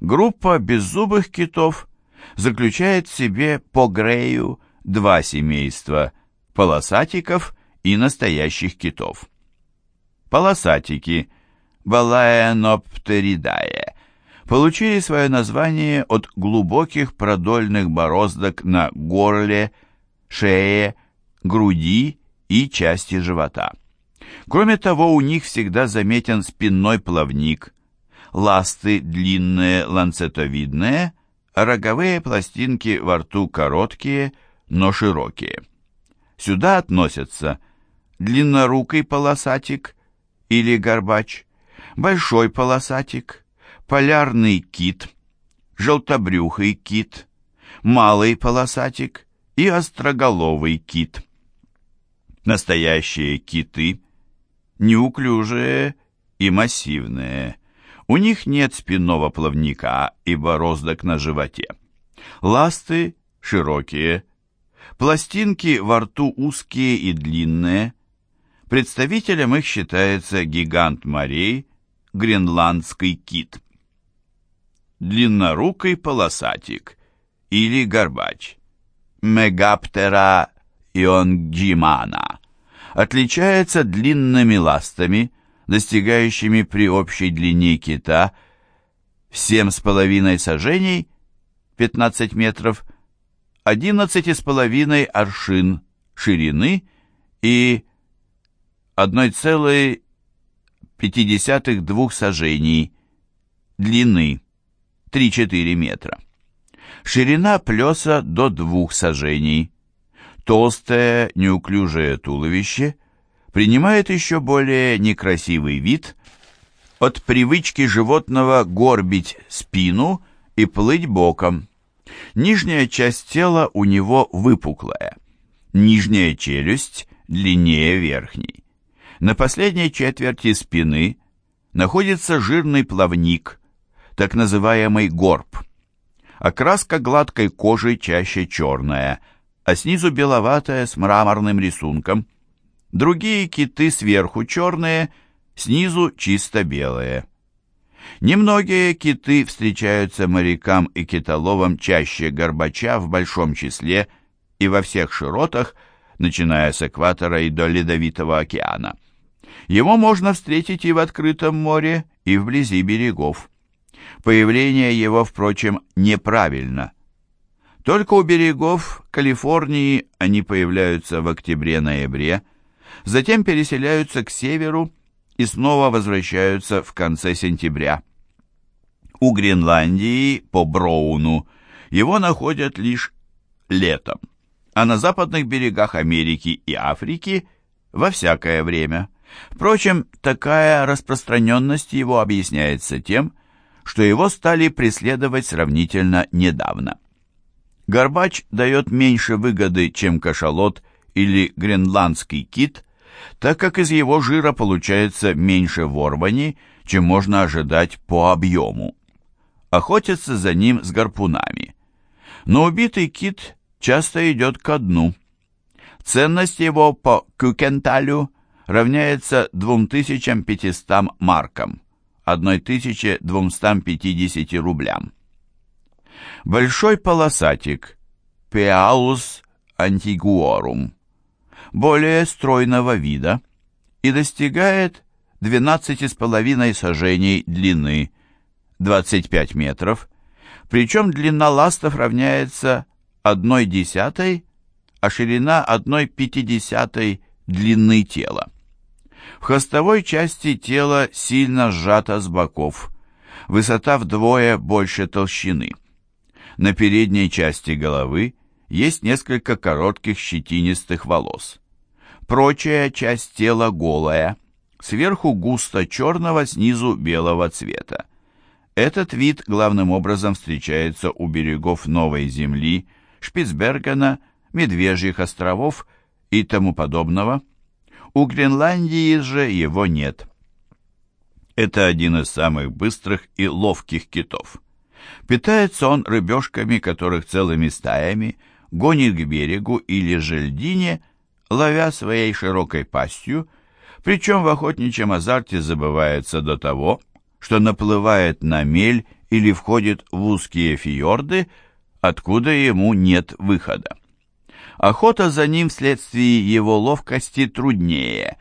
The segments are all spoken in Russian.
Группа беззубых китов заключает в себе по грею два семейства – полосатиков и настоящих китов. Полосатики – Балаэноптеридае получили свое название от глубоких продольных бороздок на горле, шее, груди и части живота. Кроме того, у них всегда заметен спинной плавник, ласты длинные, ланцетовидные, а роговые пластинки во рту короткие, но широкие. Сюда относятся длиннорукий полосатик или горбач, большой полосатик, полярный кит, желтобрюхый кит, малый полосатик и остроголовый кит. Настоящие киты неуклюжие и массивные. У них нет спинного плавника и бороздок на животе. Ласты широкие, пластинки во рту узкие и длинные. Представителем их считается гигант морей, гренландский кит. Длиннорукий полосатик или горбач. Мегаптера ионгимана отличается длинными ластами, достигающими при общей длине кита 7,5 сажений 15 метров, 11,5 аршин ширины и 1,5 сажений длины 3-4 метра. Ширина плеса до 2 сажений Толстое, неуклюжее туловище принимает еще более некрасивый вид от привычки животного горбить спину и плыть боком. Нижняя часть тела у него выпуклая, нижняя челюсть длиннее верхней. На последней четверти спины находится жирный плавник, так называемый горб. Окраска гладкой кожи чаще черная – а снизу беловатая с мраморным рисунком. Другие киты сверху черные, снизу чисто белые. Немногие киты встречаются морякам и китоловам чаще горбача в большом числе и во всех широтах, начиная с экватора и до Ледовитого океана. Его можно встретить и в открытом море, и вблизи берегов. Появление его, впрочем, неправильно – только у берегов Калифорнии они появляются в октябре-ноябре, затем переселяются к северу и снова возвращаются в конце сентября. У Гренландии по Броуну его находят лишь летом, а на западных берегах Америки и Африки во всякое время. Впрочем, такая распространенность его объясняется тем, что его стали преследовать сравнительно недавно. Горбач дает меньше выгоды, чем кашалот или гренландский кит, так как из его жира получается меньше ворвани, чем можно ожидать по объему. Охотятся за ним с гарпунами. Но убитый кит часто идет ко дну. Ценность его по кюкенталю равняется 2500 маркам, 1250 рублям. Большой полосатик Pealus antiguorum более стройного вида и достигает 12,5 сажений длины, 25 метров, причем длина ластов равняется 1 десятой, а ширина 1 пятидесятой длины тела. В хвостовой части тела сильно сжато с боков, высота вдвое больше толщины – на передней части головы есть несколько коротких щетинистых волос. Прочая часть тела голая, сверху густо черного, снизу белого цвета. Этот вид главным образом встречается у берегов Новой Земли, Шпицбергена, Медвежьих островов и тому подобного. У Гренландии же его нет. Это один из самых быстрых и ловких китов. Питается он рыбешками, которых целыми стаями гонит к берегу или же льдине, ловя своей широкой пастью, причем в охотничьем азарте забывается до того, что наплывает на мель или входит в узкие фьорды, откуда ему нет выхода. Охота за ним вследствие его ловкости труднее,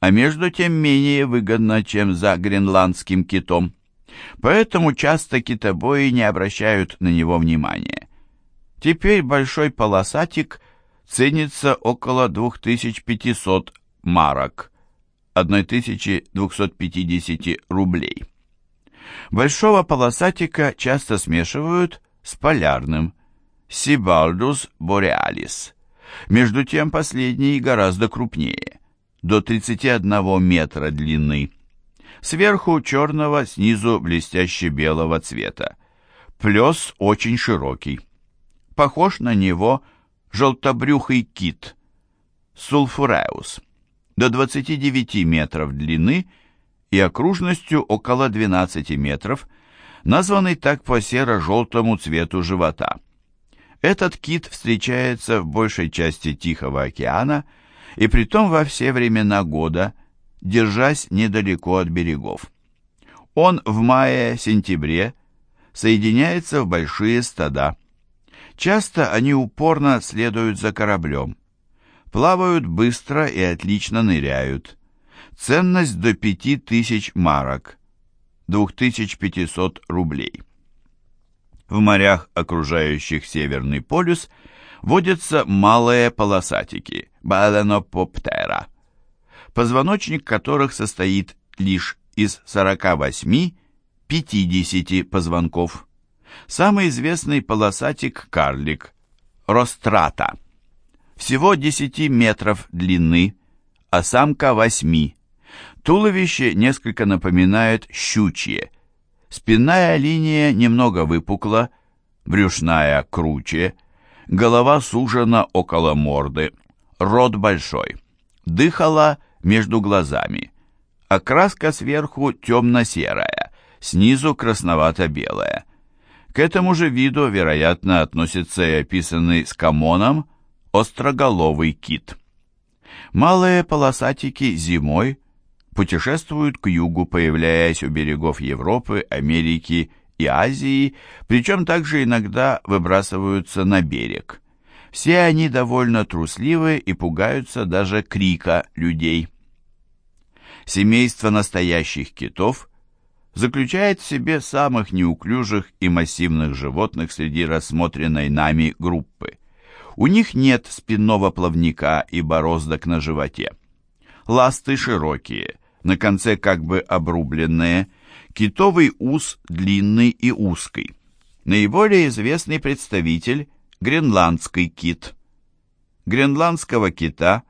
а между тем менее выгодна, чем за гренландским китом. Поэтому часто китобои не обращают на него внимания. Теперь большой полосатик ценится около 2500 марок, 1250 рублей. Большого полосатика часто смешивают с полярным Сибалдус бореалис. Между тем последний гораздо крупнее, до 31 метра длины. Сверху черного, снизу блестяще белого цвета. Плес очень широкий. Похож на него желтобрюхый кит, сульфуреус, до 29 метров длины и окружностью около 12 метров, названный так по серо-желтому цвету живота. Этот кит встречается в большей части Тихого океана и притом во все времена года, держась недалеко от берегов. Он в мае-сентябре соединяется в большие стада. Часто они упорно следуют за кораблем. Плавают быстро и отлично ныряют. Ценность до 5000 марок, 2500 рублей. В морях, окружающих Северный полюс, водятся малые полосатики, баленопоптера, позвоночник которых состоит лишь из 48-50 позвонков. Самый известный полосатик-карлик – рострата. Всего 10 метров длины, а самка 8 Туловище несколько напоминает щучье. Спинная линия немного выпукла, брюшная круче, голова сужена около морды, рот большой. Дыхала между глазами. Окраска сверху темно-серая, снизу красновато-белая. К этому же виду, вероятно, относится и описанный скамоном остроголовый кит. Малые полосатики зимой путешествуют к югу, появляясь у берегов Европы, Америки и Азии, причем также иногда выбрасываются на берег. Все они довольно трусливы и пугаются даже крика людей. Семейство настоящих китов заключает в себе самых неуклюжих и массивных животных среди рассмотренной нами группы. У них нет спинного плавника и бороздок на животе. Ласты широкие, на конце как бы обрубленные, китовый ус длинный и узкий. Наиболее известный представитель – гренландский кит. Гренландского кита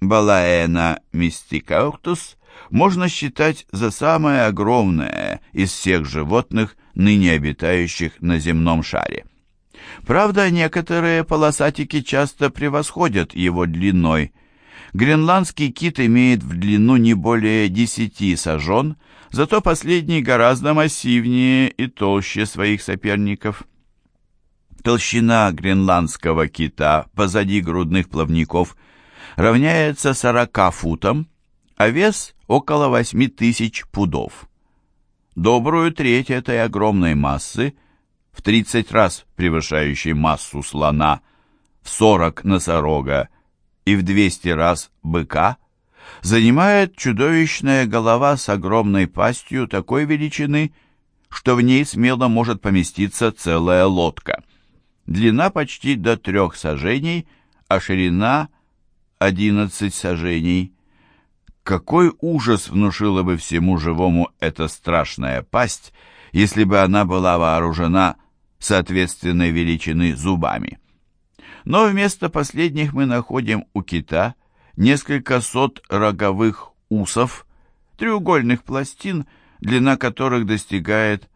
Балаэна мистикаутус можно считать за самое огромное из всех животных, ныне обитающих на земном шаре. Правда, некоторые полосатики часто превосходят его длиной – Гренландский кит имеет в длину не более 10 сажен, зато последний гораздо массивнее и толще своих соперников. Толщина гренландского кита позади грудных плавников равняется 40 футам, а вес около 8 тысяч пудов. Добрую треть этой огромной массы, в 30 раз превышающей массу слона, в 40 носорога и в 200 раз быка, занимает чудовищная голова с огромной пастью такой величины, что в ней смело может поместиться целая лодка. Длина почти до трех сажений, а ширина 11 сажений. Какой ужас внушила бы всему живому эта страшная пасть, если бы она была вооружена соответственной величины зубами. Но вместо последних мы находим у кита несколько сот роговых усов, треугольных пластин, длина которых достигает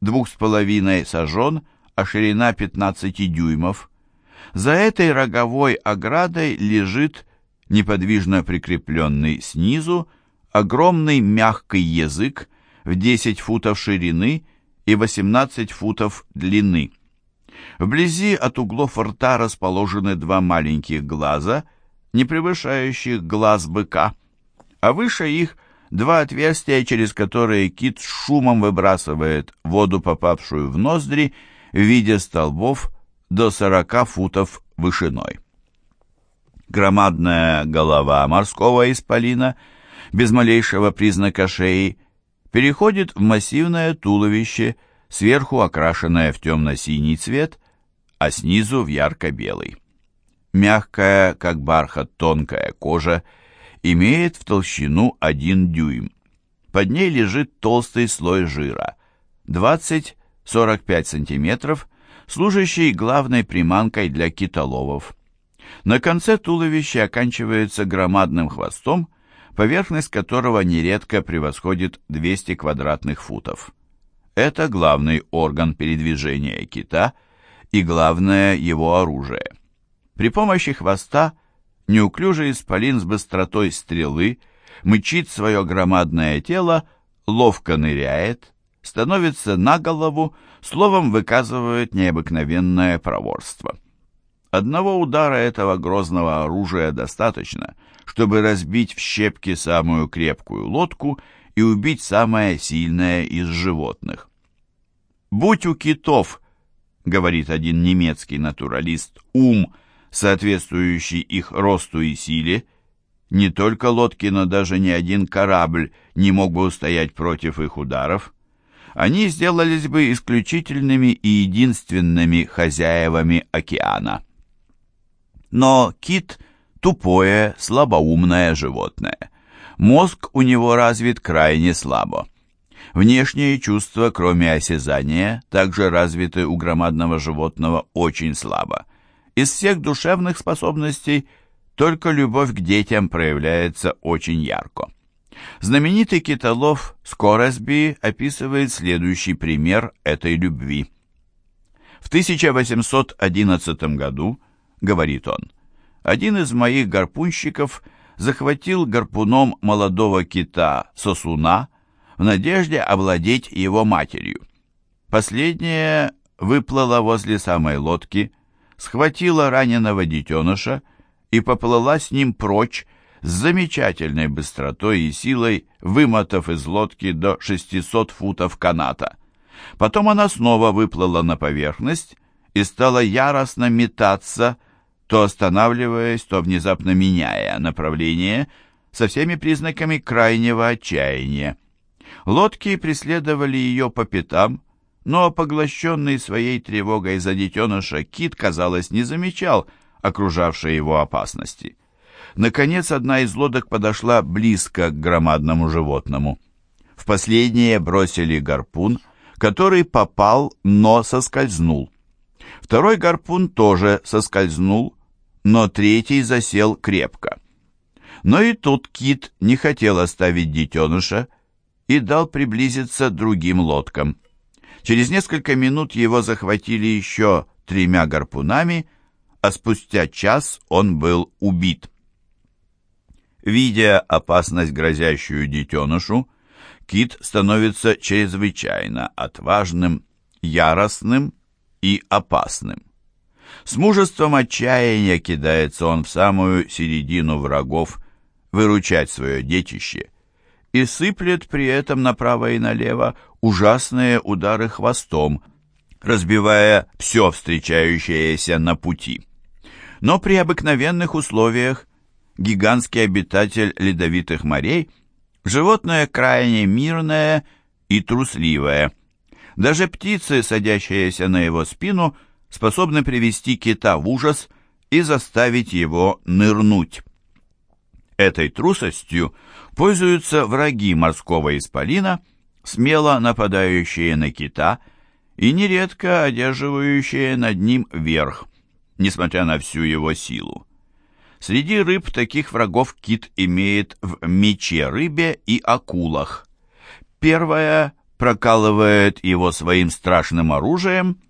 двух с половиной сажен, а ширина 15 дюймов. За этой роговой оградой лежит, неподвижно прикрепленный снизу, огромный мягкий язык в 10 футов ширины и 18 футов длины. Вблизи от углов рта расположены два маленьких глаза, не превышающих глаз быка, а выше их два отверстия, через которые кит с шумом выбрасывает воду, попавшую в ноздри, в виде столбов до 40 футов вышиной. Громадная голова морского исполина, без малейшего признака шеи, переходит в массивное туловище, сверху окрашенное в темно-синий цвет, а снизу в ярко-белый. Мягкая, как бархат, тонкая кожа имеет в толщину 1 дюйм. Под ней лежит толстый слой жира, 20-45 см, служащий главной приманкой для китоловов. На конце туловища оканчивается громадным хвостом, поверхность которого нередко превосходит 200 квадратных футов. Это главный орган передвижения кита и главное его оружие. При помощи хвоста неуклюжий исполин с быстротой стрелы мычит свое громадное тело, ловко ныряет, становится на голову, словом выказывает необыкновенное проворство. Одного удара этого грозного оружия достаточно, чтобы разбить в щепки самую крепкую лодку и убить самое сильное из животных. «Будь у китов», — говорит один немецкий натуралист, — «ум, соответствующий их росту и силе, не только лодки, но даже ни один корабль не мог бы устоять против их ударов, они сделались бы исключительными и единственными хозяевами океана. Но кит – тупое, слабоумное животное. Мозг у него развит крайне слабо. Внешние чувства, кроме осязания, также развиты у громадного животного очень слабо. Из всех душевных способностей только любовь к детям проявляется очень ярко. Знаменитый китолов Скоресби описывает следующий пример этой любви. В 1811 году говорит он. Один из моих гарпунщиков захватил гарпуном молодого кита сосуна в надежде овладеть его матерью. Последняя выплыла возле самой лодки, схватила раненого детеныша и поплыла с ним прочь с замечательной быстротой и силой, вымотав из лодки до 600 футов каната. Потом она снова выплыла на поверхность и стала яростно метаться, то останавливаясь, то внезапно меняя направление, со всеми признаками крайнего отчаяния. Лодки преследовали ее по пятам, но поглощенный своей тревогой за детеныша Кит, казалось, не замечал окружавшей его опасности. Наконец, одна из лодок подошла близко к громадному животному. В последнее бросили гарпун, который попал, но соскользнул. Второй гарпун тоже соскользнул, но третий засел крепко. Но и тут кит не хотел оставить детеныша и дал приблизиться другим лодкам. Через несколько минут его захватили еще тремя гарпунами, а спустя час он был убит. Видя опасность, грозящую детенышу, кит становится чрезвычайно отважным, яростным и опасным. С мужеством отчаяния кидается он в самую середину врагов выручать свое детище и сыплет при этом направо и налево ужасные удары хвостом, разбивая все встречающееся на пути. Но при обыкновенных условиях гигантский обитатель ледовитых морей животное крайне мирное и трусливое. Даже птицы, садящиеся на его спину, способны привести кита в ужас и заставить его нырнуть. Этой трусостью пользуются враги морского исполина, смело нападающие на кита и нередко одерживающие над ним верх, несмотря на всю его силу. Среди рыб таких врагов кит имеет в мече рыбе и акулах. Первая прокалывает его своим страшным оружием,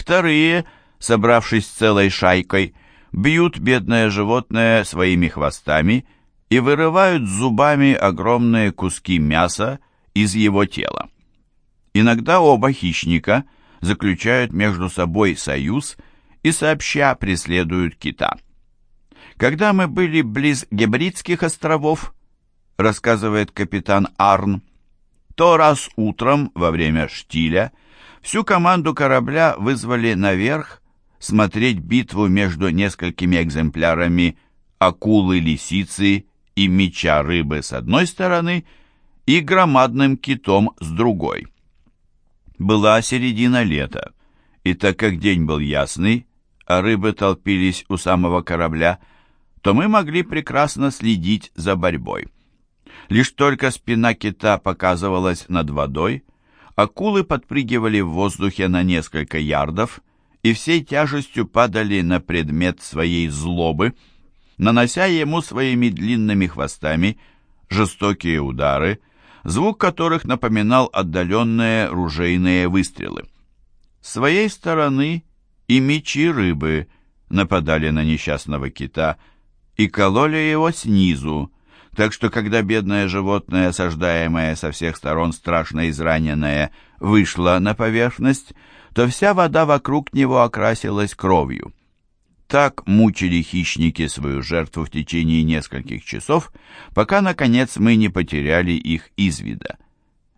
Вторые, собравшись целой шайкой, бьют бедное животное своими хвостами и вырывают зубами огромные куски мяса из его тела. Иногда оба хищника заключают между собой союз и сообща преследуют кита. Когда мы были близ Гебридских островов, рассказывает капитан Арн, то раз утром во время штиля всю команду корабля вызвали наверх смотреть битву между несколькими экземплярами акулы-лисицы и меча рыбы с одной стороны и громадным китом с другой. Была середина лета, и так как день был ясный, а рыбы толпились у самого корабля, то мы могли прекрасно следить за борьбой. Лишь только спина кита показывалась над водой, акулы подпрыгивали в воздухе на несколько ярдов и всей тяжестью падали на предмет своей злобы, нанося ему своими длинными хвостами жестокие удары, звук которых напоминал отдаленные ружейные выстрелы. С своей стороны и мечи рыбы нападали на несчастного кита и кололи его снизу, так что когда бедное животное, осаждаемое со всех сторон страшно израненное, вышло на поверхность, то вся вода вокруг него окрасилась кровью. Так мучили хищники свою жертву в течение нескольких часов, пока, наконец, мы не потеряли их из вида.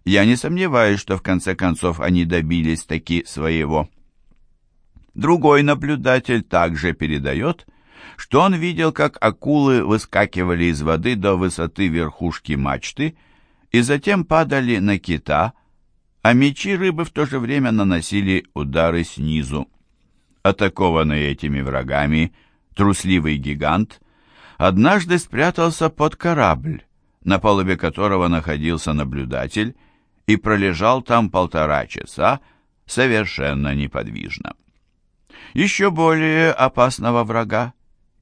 Я не сомневаюсь, что в конце концов они добились таки своего. Другой наблюдатель также передает, что он видел, как акулы выскакивали из воды до высоты верхушки мачты и затем падали на кита, а мечи рыбы в то же время наносили удары снизу. Атакованный этими врагами, трусливый гигант однажды спрятался под корабль, на палубе которого находился наблюдатель, и пролежал там полтора часа совершенно неподвижно. Еще более опасного врага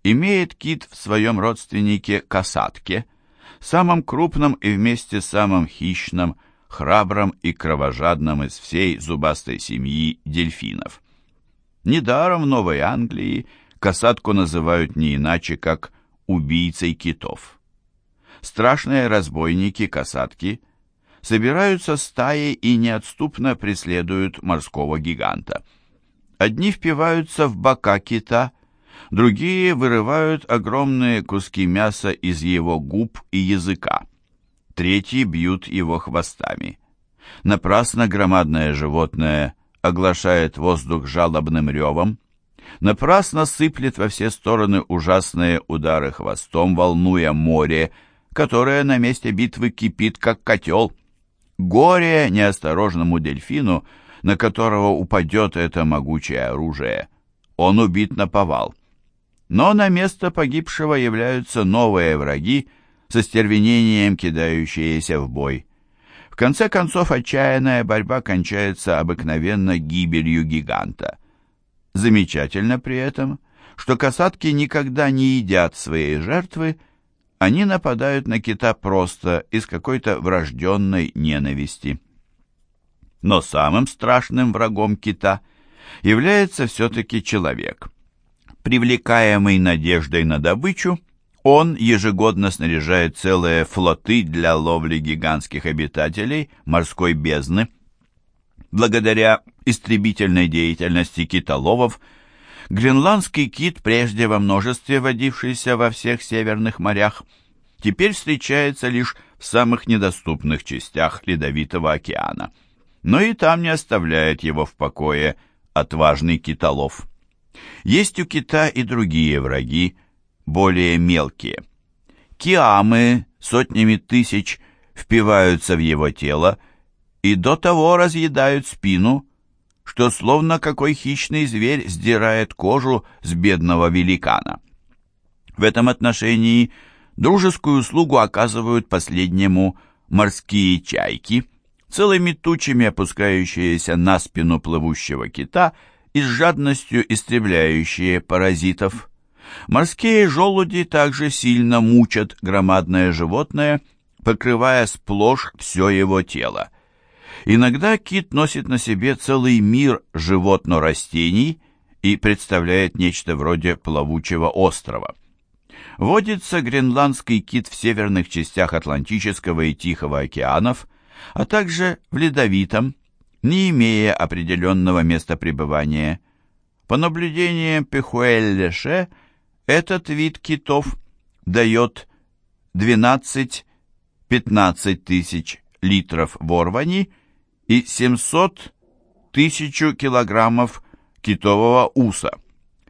имеет кит в своем родственнике касатке, самом крупном и вместе самым хищным, храбром и кровожадным из всей зубастой семьи дельфинов. Недаром в Новой Англии касатку называют не иначе, как убийцей китов. Страшные разбойники касатки собираются стаей и неотступно преследуют морского гиганта. Одни впиваются в бока кита, другие вырывают огромные куски мяса из его губ и языка, третьи бьют его хвостами. Напрасно громадное животное оглашает воздух жалобным ревом, напрасно сыплет во все стороны ужасные удары хвостом, волнуя море, которое на месте битвы кипит, как котел. Горе неосторожному дельфину, на которого упадет это могучее оружие. Он убит на повал. Но на место погибшего являются новые враги, со стервенением кидающиеся в бой. В конце концов, отчаянная борьба кончается обыкновенно гибелью гиганта. Замечательно при этом, что касатки никогда не едят своей жертвы, они нападают на кита просто из какой-то врожденной ненависти. Но самым страшным врагом кита является все-таки человек. Привлекаемый надеждой на добычу, он ежегодно снаряжает целые флоты для ловли гигантских обитателей морской бездны. Благодаря истребительной деятельности китоловов, гренландский кит, прежде во множестве водившийся во всех северных морях, теперь встречается лишь в самых недоступных частях Ледовитого океана. Но и там не оставляет его в покое отважный китолов. Есть у кита и другие враги, более мелкие. Киамы сотнями тысяч впиваются в его тело и до того разъедают спину, что словно какой хищный зверь сдирает кожу с бедного великана. В этом отношении дружескую услугу оказывают последнему морские чайки, целыми тучами опускающиеся на спину плывущего кита и с жадностью истребляющие паразитов. Морские желуди также сильно мучат громадное животное, покрывая сплошь все его тело. Иногда кит носит на себе целый мир животно-растений и представляет нечто вроде плавучего острова. Водится гренландский кит в северных частях Атлантического и Тихого океанов, а также в Ледовитом, не имея определенного места пребывания. По наблюдениям Пехуэль-Леше, этот вид китов дает 12-15 15 тысяч литров ворвани и 700 тысячу килограммов китового уса.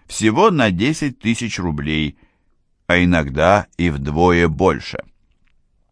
Всего на 10 тысяч рублей, а иногда и вдвое больше.